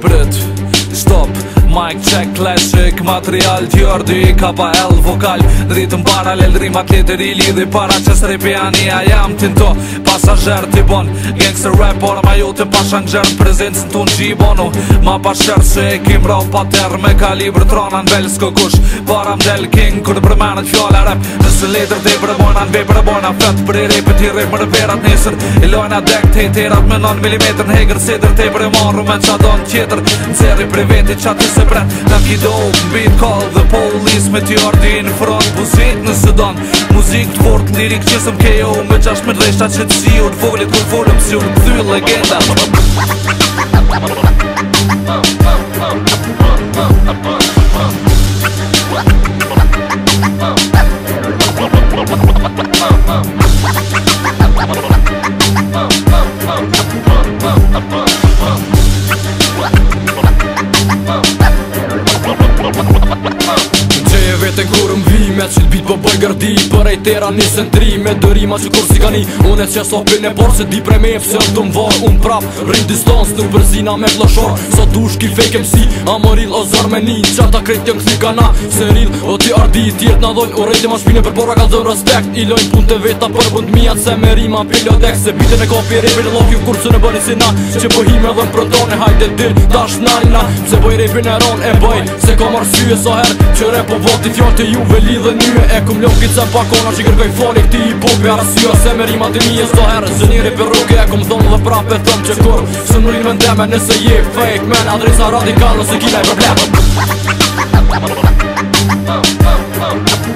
Preto, stop Mic check classic material Djordi ka pa L vokal Ritëm paralel rimat letër i para, Para qës ripiania jam tinto Pasajer t'i bon Gangster rap por ma ju të pashan gjer Prezenc në ton gjibonu Ma pasher se e kim pa ter Me kalibr trona në bel s'ko kush Para m'del king kur përmenet fjole rap Nëse letër dhe përbojna në vej përbojna Fet për i repit i rip më rëverat nesër I lojna dek t'i t'i rap me 9mm Në hegrë sidr t'i përmonru tjetër Në zeri privetit qatë prat Na kido mbit call dhe polis me t'i ardi në front Buzit nëse don muzik t'fort lirik që sëm kejo Me qash me dreshta që t'si u t'volit kur volëm si u t'thy legenda gërdi Për e tera nisën tri me dërima që kur si ka ni Unë e që so pëllë e por se di prej me e fësër të mvar Unë prap rrinë distansë nuk përzina me plëshor Sa du shki fejke msi amëril o zarmeni Që ata krejtë jënë këthi ka na se rrinë o ti ardi Tjetë në dojnë o rejtë ma shpine për pora ka dhëmë respekt I lojnë punë të veta për bund mija se me rima pëllë o Se bitën e kopi rapin e lovju kur së në bëni si na Që pëhim e dhëmë prëndone hajtë e dil Se bëj rapin e ron e bëj Se kom arsye so her Që repo vot i fjallë të ju E kum pizza pa kona që kërkoj foni këti i popi Arasio se me rima të mija sdo herë Se njëri për rrugë e kom thonë dhe prape thëm që kur Së në vendeme nëse je fake man Adresa radikal nëse kina i problem Oh, oh,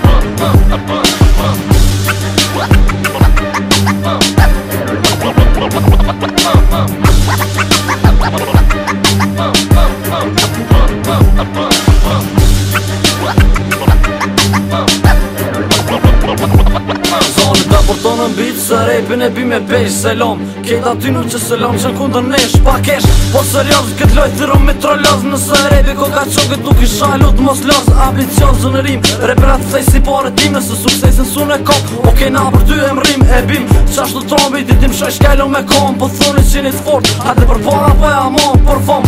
Zonë të aportonë në bitë Se rejpin e bim e pejsh Se lomë Kjeta ty nuk që se lomë Qënë kundër ne pakesh Po serios, këtë lojtë Të me trolloz Në së rejpi ko ka Këtë nuk i shalut Mos lozë Ambicion zë rim Reprat të sej si pare time Se su në sun e kop Po na për ty e mrim E bim Qashtu trombi ditim shesh, kello me kom Po thoni që të fort A të përpona po e amon Por fom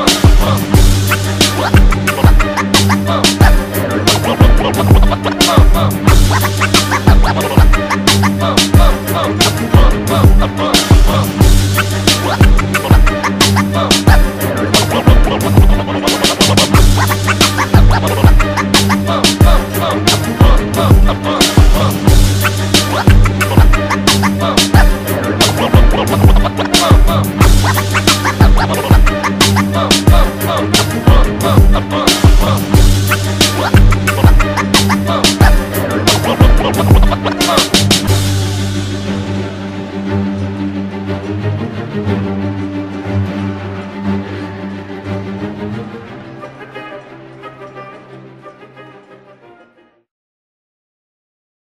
Uh, uh, uh.